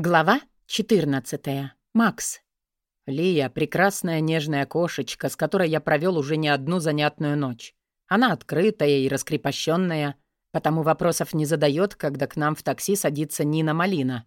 Глава 14. Макс. Лия — прекрасная нежная кошечка, с которой я провел уже не одну занятную ночь. Она открытая и раскрепощенная, потому вопросов не задает, когда к нам в такси садится Нина Малина.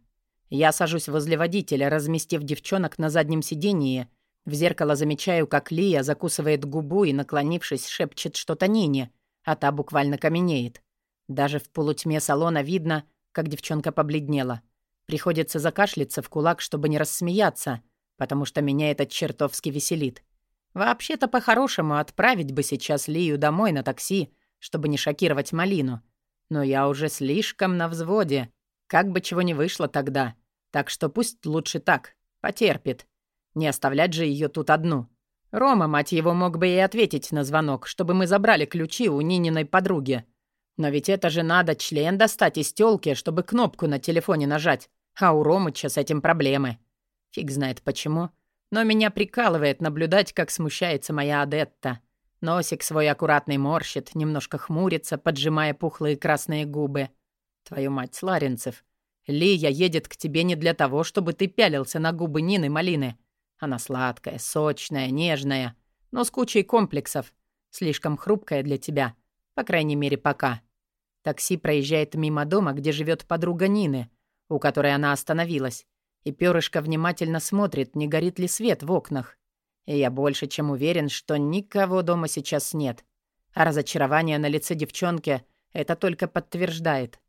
Я сажусь возле водителя, разместив девчонок на заднем сидении. В зеркало замечаю, как Лия закусывает губу и, наклонившись, шепчет что-то Нине, а та буквально каменеет. Даже в полутьме салона видно, как девчонка побледнела — Приходится закашляться в кулак, чтобы не рассмеяться, потому что меня это чертовски веселит. Вообще-то, по-хорошему, отправить бы сейчас Лию домой на такси, чтобы не шокировать Малину. Но я уже слишком на взводе. Как бы чего не вышло тогда. Так что пусть лучше так. Потерпит. Не оставлять же ее тут одну. Рома, мать его, мог бы и ответить на звонок, чтобы мы забрали ключи у Нининой подруги. Но ведь это же надо член достать из тёлки, чтобы кнопку на телефоне нажать. А у Ромыча с этим проблемы. Фиг знает почему. Но меня прикалывает наблюдать, как смущается моя Адетта. Носик свой аккуратный морщит, немножко хмурится, поджимая пухлые красные губы. Твою мать, Сларенцев. Лия едет к тебе не для того, чтобы ты пялился на губы Нины Малины. Она сладкая, сочная, нежная, но с кучей комплексов. Слишком хрупкая для тебя. По крайней мере, пока. Такси проезжает мимо дома, где живет подруга Нины — у которой она остановилась, и перышко внимательно смотрит, не горит ли свет в окнах. И я больше чем уверен, что никого дома сейчас нет. А разочарование на лице девчонки это только подтверждает.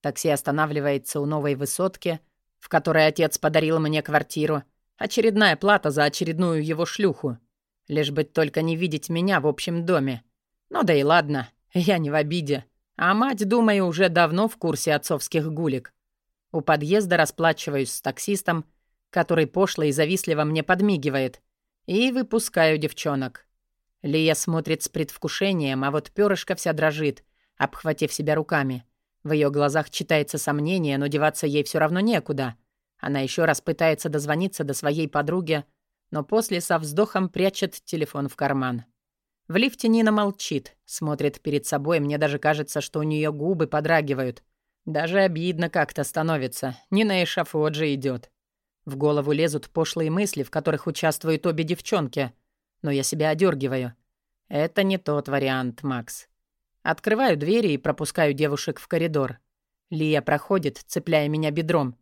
Такси останавливается у новой высотки, в которой отец подарил мне квартиру. Очередная плата за очередную его шлюху. Лишь бы только не видеть меня в общем доме. Ну да и ладно, я не в обиде. А мать, думаю, уже давно в курсе отцовских гулек. У подъезда расплачиваюсь с таксистом, который пошло и завистливо мне подмигивает, и выпускаю девчонок. Лия смотрит с предвкушением, а вот перышко вся дрожит, обхватив себя руками. В ее глазах читается сомнение, но деваться ей все равно некуда. Она еще раз пытается дозвониться до своей подруги, но после со вздохом прячет телефон в карман. В лифте Нина молчит, смотрит перед собой, мне даже кажется, что у нее губы подрагивают. Даже обидно как-то становится. Не на эшафот же идет. В голову лезут пошлые мысли, в которых участвуют обе девчонки. Но я себя одергиваю. Это не тот вариант, Макс. Открываю двери и пропускаю девушек в коридор. Лия проходит, цепляя меня бедром.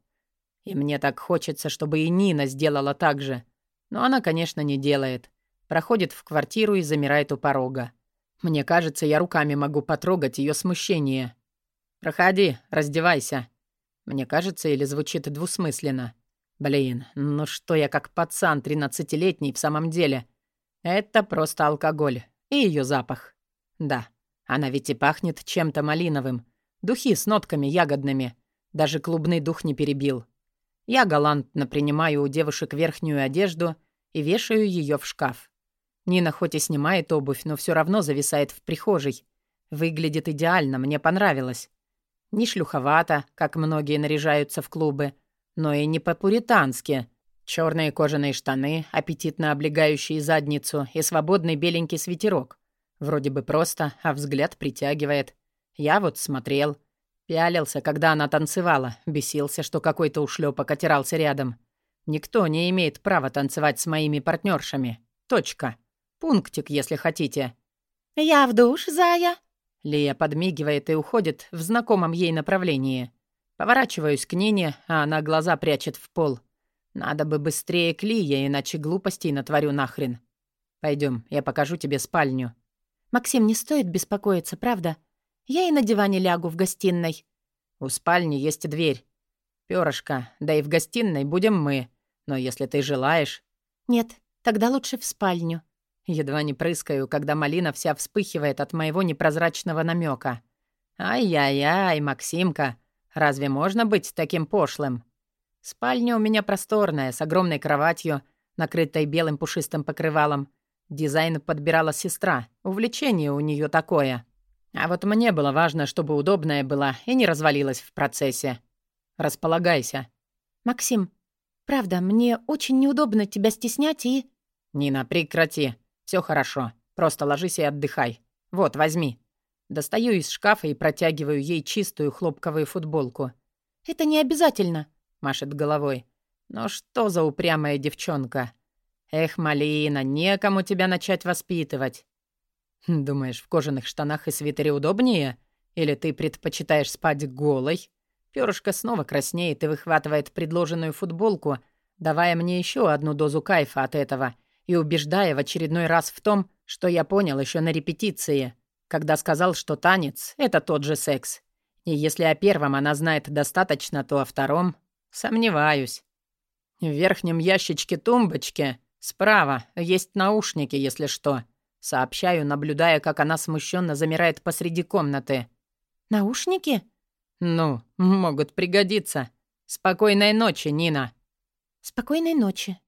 И мне так хочется, чтобы и Нина сделала так же. Но она, конечно, не делает. Проходит в квартиру и замирает у порога. Мне кажется, я руками могу потрогать ее смущение. «Проходи, раздевайся». Мне кажется, или звучит двусмысленно. Блин, ну что я как пацан тринадцатилетний в самом деле? Это просто алкоголь и ее запах. Да, она ведь и пахнет чем-то малиновым. Духи с нотками ягодными. Даже клубный дух не перебил. Я галантно принимаю у девушек верхнюю одежду и вешаю ее в шкаф. Нина хоть и снимает обувь, но все равно зависает в прихожей. Выглядит идеально, мне понравилось. Не шлюховато, как многие наряжаются в клубы, но и не по-пуритански. Черные кожаные штаны, аппетитно облегающие задницу и свободный беленький свитерок. Вроде бы просто, а взгляд притягивает. Я вот смотрел. Пялился, когда она танцевала. Бесился, что какой-то ушлепок отирался рядом. Никто не имеет права танцевать с моими партнершами. Точка. Пунктик, если хотите. «Я в душ, зая», Лия подмигивает и уходит в знакомом ей направлении. Поворачиваюсь к Нине, а она глаза прячет в пол. Надо бы быстрее к Лие, иначе глупостей натворю нахрен. Пойдем, я покажу тебе спальню. Максим, не стоит беспокоиться, правда? Я и на диване лягу в гостиной. У спальни есть дверь. Пёрышко, да и в гостиной будем мы. Но если ты желаешь... Нет, тогда лучше в спальню. Едва не прыскаю, когда малина вся вспыхивает от моего непрозрачного намека. «Ай-яй-яй, Максимка, разве можно быть таким пошлым?» Спальня у меня просторная, с огромной кроватью, накрытой белым пушистым покрывалом. Дизайн подбирала сестра, увлечение у нее такое. А вот мне было важно, чтобы удобная была и не развалилась в процессе. Располагайся. «Максим, правда, мне очень неудобно тебя стеснять и...» «Нина, прекрати. Все хорошо. Просто ложись и отдыхай. Вот, возьми». Достаю из шкафа и протягиваю ей чистую хлопковую футболку. «Это не обязательно». — машет головой. «Ну что за упрямая девчонка? Эх, Малина, некому тебя начать воспитывать». «Думаешь, в кожаных штанах и свитере удобнее? Или ты предпочитаешь спать голой?» Пёрышко снова краснеет и выхватывает предложенную футболку, давая мне еще одну дозу кайфа от этого и убеждая в очередной раз в том, что я понял еще на репетиции, когда сказал, что танец — это тот же секс. И если о первом она знает достаточно, то о втором — сомневаюсь. В верхнем ящичке тумбочки справа есть наушники, если что. Сообщаю, наблюдая, как она смущенно замирает посреди комнаты. «Наушники?» «Ну, могут пригодиться. Спокойной ночи, Нина». «Спокойной ночи»,